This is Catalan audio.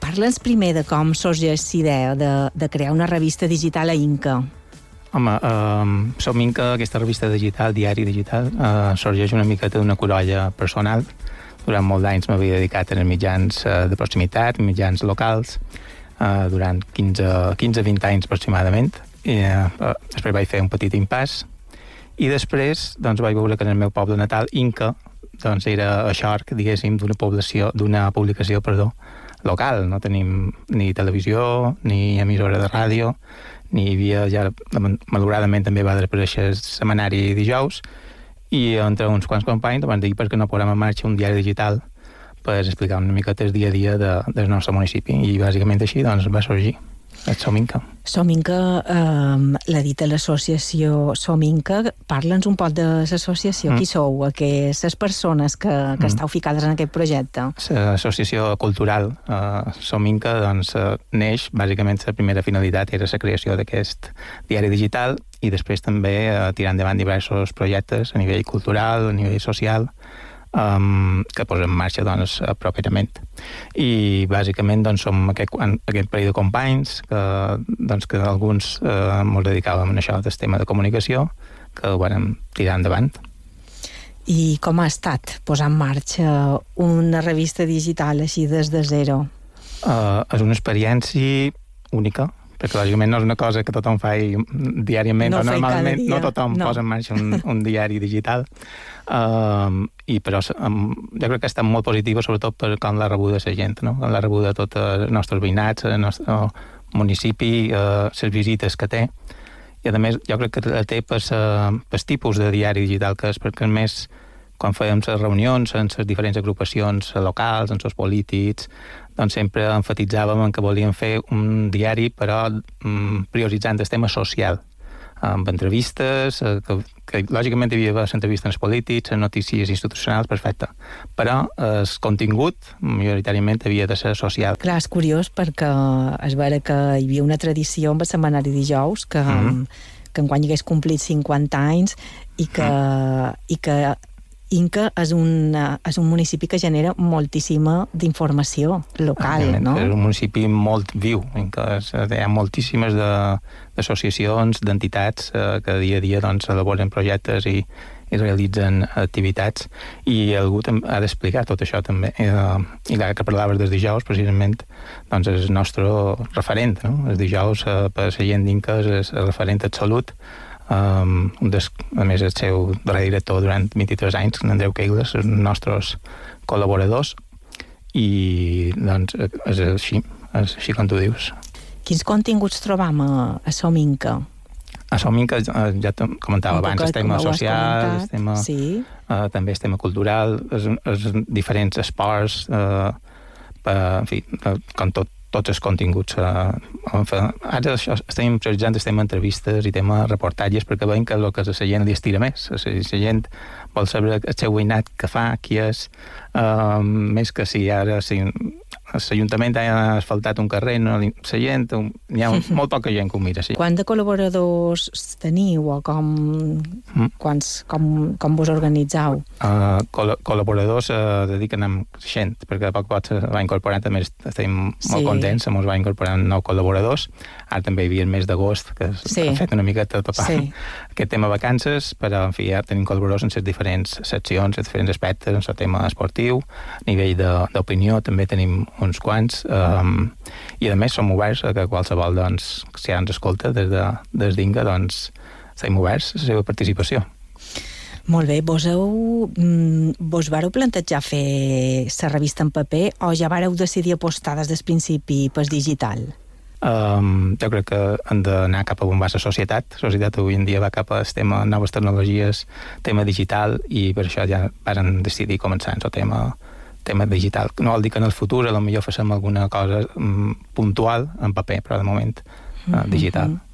Parla'ns primer de com sorgeix la idea de, de crear una revista digital a Inca. Home, uh, Som Inca, aquesta revista digital, diari digital, uh, sorgeix una miqueta d'una corolla personal. Durant molts d'anys m'havia dedicat a mitjans uh, de proximitat, mitjans locals, uh, durant 15-20 anys aproximadament. I, uh, després vaig fer un petit impàs i després doncs, vaig veure que en el meu poble natal, Inca, doncs era això, diguéssim, d'una població, d'una publicació, perdó, local. No tenim ni televisió, ni emissora de ràdio, ni hi havia ja, malauradament també va desaparèixer el setmanari dijous, i entre uns quants companys van dir perquè no posem en marxa un diari digital per explicar una mica el dia a dia de, del nostre municipi i bàsicament així doncs, va sorgir. Sominca. Sominca, eh, l'ha dit l'associació Sominca. Parla'ns un poc de l'associació. Mm. Qui sou? Aquestes persones que, que mm. estàu ficades en aquest projecte? L'associació cultural eh, Sominca doncs, eh, neix, bàsicament la primera finalitat era la creació d'aquest diari digital i després també eh, tirar endavant diversos projectes a nivell cultural, a nivell social, um, que posem en marxa doncs, properament. I bàsicament doncs, som aquest, aquest parell de companys que, doncs, que alguns eh, ens dedicàvem a això del tema de comunicació que ho vam tirar endavant. I com ha estat posar en marxa una revista digital així des de zero? Uh, és una experiència única, perquè lògicament no és una cosa que tothom fa diàriament no o normalment no tothom no. posa en marxa un, un diari digital uh, i però um, jo crec que està molt positiva sobretot per com l'ha rebuda la gent no? com l'ha rebuda tots els nostres veïnats el nostre municipi uh, les visites que té i a més jo crec que la té per, uh, per tipus de diari digital que és perquè a més quan fèiem les reunions en les diferents agrupacions locals, en els polítics, doncs sempre enfatitzàvem en que volíem fer un diari, però mm, prioritzant el tema social, amb entrevistes, eh, que, que lògicament hi havia les entrevistes polítics, les notícies institucionals, perfecte. Però el contingut, majoritàriament, havia de ser social. Clar, és curiós perquè es veure que hi havia una tradició amb el setmanari dijous que, mm -hmm. que enguany hagués complit 50 anys i que, mm. i que Inca és un, és un municipi que genera moltíssima d'informació local, no? És un municipi molt viu, Inca. És, hi ha moltíssimes d'associacions, de, d'entitats eh, que dia a dia doncs, elaboren projectes i, i realitzen activitats i algú ha d'explicar tot això també uh, i la que parlaves dels dijous precisament doncs és el nostre referent no? els dijous uh, per la gent d'Inca és el referent absolut Um, un des, a més, el seu darrer director durant 23 anys, Andreu Keigles, els nostres col·laboradors, i doncs és així, és així com tu dius. Quins continguts trobam a, a Sominca? A Sominca, ja, ja comentava abans, el tema social, el tema, sí. uh, també el tema cultural, els, els diferents esports, uh, per, en fi, uh, com tot, tots els continguts. Eh, ara això, estem prioritzant estem entrevistes i tema reportatges perquè veiem que el que la gent li estira més. La, la gent vol saber el seu veïnat que fa, qui és, eh, més que si ara si l'Ajuntament ha asfaltat un carrer, no, la gent, hi ha molt poca gent que ho mira. Sí. Quant de col·laboradors teniu o com, mm. quants, com, com vos organitzau? Uh, col col·laboradors uh, dediquen amb creixent, perquè a poc a poc se va incorporant, també estem sí. molt contents, ens va incorporant nou col·laboradors. Ara també hi havia el mes d'agost, que sí. ha fet una miqueta de papà sí. aquest tema vacances, però en fi, ja tenim col·laboradors en les diferents seccions, en diferents aspectes, en el tema esportiu, a nivell d'opinió també tenim uns quants, um, i a més som oberts a que qualsevol, doncs, si ja ens escolta des de, des d'Inga, doncs, estem oberts a la seva participació. Molt bé, vos, heu, mm, vos vareu plantejar fer la revista en paper o ja vareu decidir apostar des del principi pel digital? Um, jo crec que han d'anar cap a on va la societat. La societat avui en dia va cap a tema noves tecnologies, tema digital, i per això ja van decidir començar en el tema tema digital. No vol dir que en el futur a lo millor facem alguna cosa mm, puntual en paper, però de moment uh, digital. Mm -hmm.